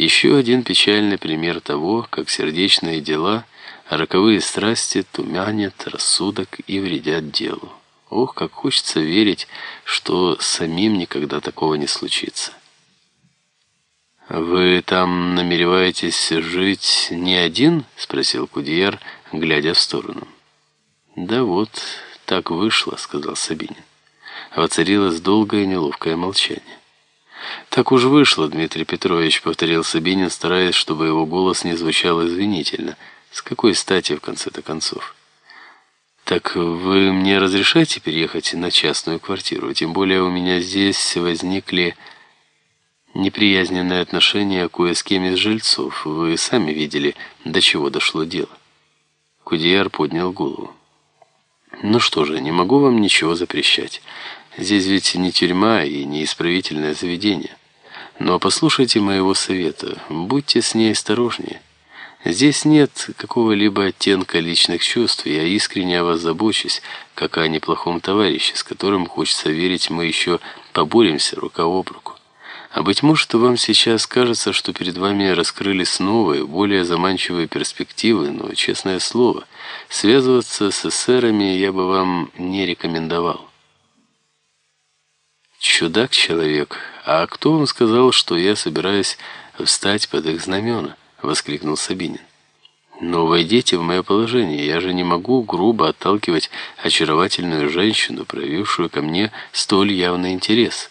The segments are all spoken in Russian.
Еще один печальный пример того, как сердечные дела, роковые страсти тумянят рассудок и вредят делу. Ох, как хочется верить, что самим никогда такого не случится. «Вы там намереваетесь жить не один?» — спросил Кудьяр, глядя в сторону. «Да вот, так вышло», — сказал Сабинин. Воцарилось долгое неловкое молчание. «Так уж вышло, Дмитрий Петрович», — повторил Сабинин, стараясь, чтобы его голос не звучал извинительно. «С какой стати, в конце-то концов?» «Так вы мне разрешаете переехать на частную квартиру? Тем более у меня здесь возникли неприязненные отношения кое с кем из жильцов. Вы сами видели, до чего дошло дело». Кудияр поднял голову. «Ну что же, не могу вам ничего запрещать. Здесь ведь не тюрьма и не исправительное заведение. Но послушайте моего совета, будьте с ней осторожнее. Здесь нет какого-либо оттенка личных чувств, я искренне о вас забочусь, как о неплохом товарище, с которым, хочется верить, мы еще поборемся рука об руку. А быть может, вам сейчас кажется, что перед вами раскрылись новые, более заманчивые перспективы, но, честное слово, связываться с эсерами я бы вам не рекомендовал. Чудак человек, а кто вам сказал, что я собираюсь встать под их знамена? Воскликнул Сабинин. Но войдите в мое положение, я же не могу грубо отталкивать очаровательную женщину, проявившую ко мне столь явный интерес.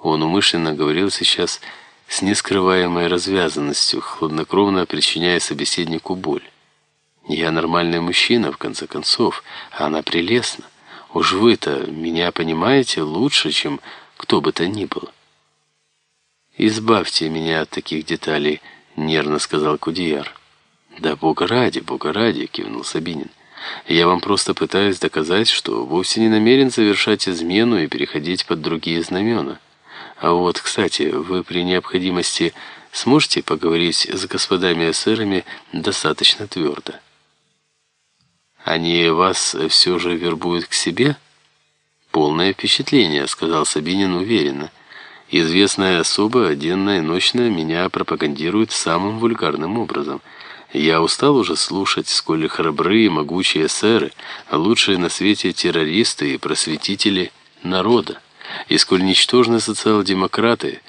Он умышленно говорил сейчас с нескрываемой развязанностью, хладнокровно причиняя собеседнику боль. Я нормальный мужчина, в конце концов, а она прелестна. Уж вы-то меня понимаете лучше, чем кто бы то ни был. «Избавьте меня от таких деталей», — нервно сказал Кудияр. «Да бога ради, бога ради», — кивнул Сабинин. «Я вам просто пытаюсь доказать, что вовсе не намерен совершать измену и переходить под другие знамена. А вот, кстати, вы при необходимости сможете поговорить с господами эсерами достаточно твердо?» Они вас все же вербуют к себе? Полное впечатление, сказал Сабинин уверенно. Известная особа, денно и ночно, меня пропагандирует самым вульгарным образом. Я устал уже слушать, сколь храбрые могучие сэры, лучшие на свете террористы и просветители народа, и сколь ничтожны социал-демократы,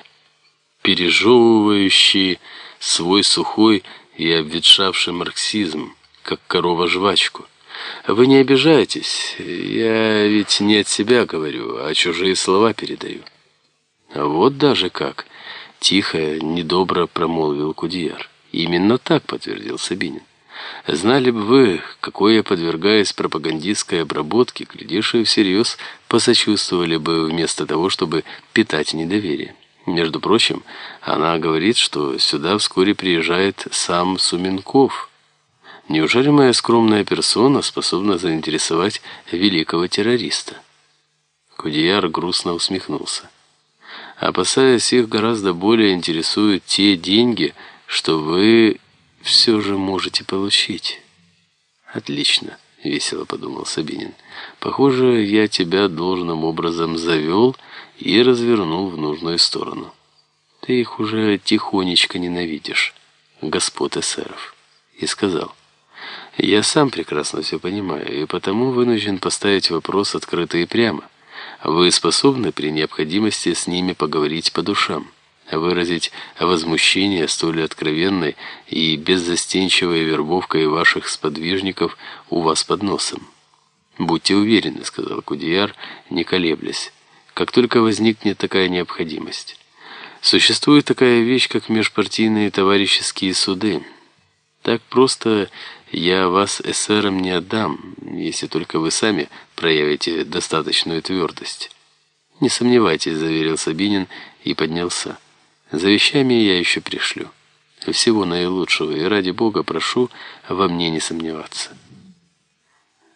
пережевывающие свой сухой и обветшавший марксизм, как корова жвачку. Вы не обижайтесь, я ведь не от себя говорю, а чужие слова передаю. Вот даже как, тихо, недобро промолвил Кудияр. Именно так подтвердил Сабинин. Знали бы вы, какой я подвергаюсь пропагандистской обработке, глядишь, и всерьез посочувствовали бы вместо того, чтобы питать недоверие. Между прочим, она говорит, что сюда вскоре приезжает сам Суменков – Неужели моя скромная персона способна заинтересовать великого террориста? Кудияр грустно усмехнулся. Опасаясь их гораздо более интересуют те деньги, что вы все же можете получить. Отлично, весело подумал Сабинин. Похоже, я тебя должным образом завел и развернул в нужную сторону. Ты их уже тихонечко ненавидишь, господ эсеров. И сказал... Я сам прекрасно все понимаю, и потому вынужден поставить вопрос открыто и прямо. Вы способны при необходимости с ними поговорить по душам, выразить возмущение столь откровенной и беззастенчивой вербовкой ваших сподвижников у вас под носом? «Будьте уверены», — сказал Кудияр, не колеблясь, «как только возникнет такая необходимость. Существует такая вещь, как межпартийные товарищеские суды». Так просто я вас эсерам не отдам, если только вы сами проявите достаточную твердость. Не сомневайтесь, заверил Сабинин и поднялся. За вещами я еще пришлю. Всего наилучшего, и ради Бога прошу во мне не сомневаться.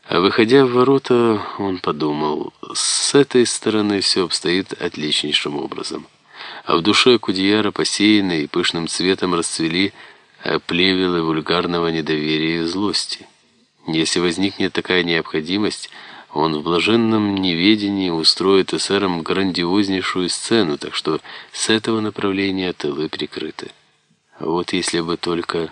А выходя в ворота, он подумал, с этой стороны все обстоит отличнейшим образом. А в душе Кудияра посеянной и пышным цветом расцвели плевелы вульгарного недоверия и злости. Если возникнет такая необходимость, он в блаженном неведении устроит эсерам грандиознейшую сцену, так что с этого направления тылы прикрыты. Вот если бы только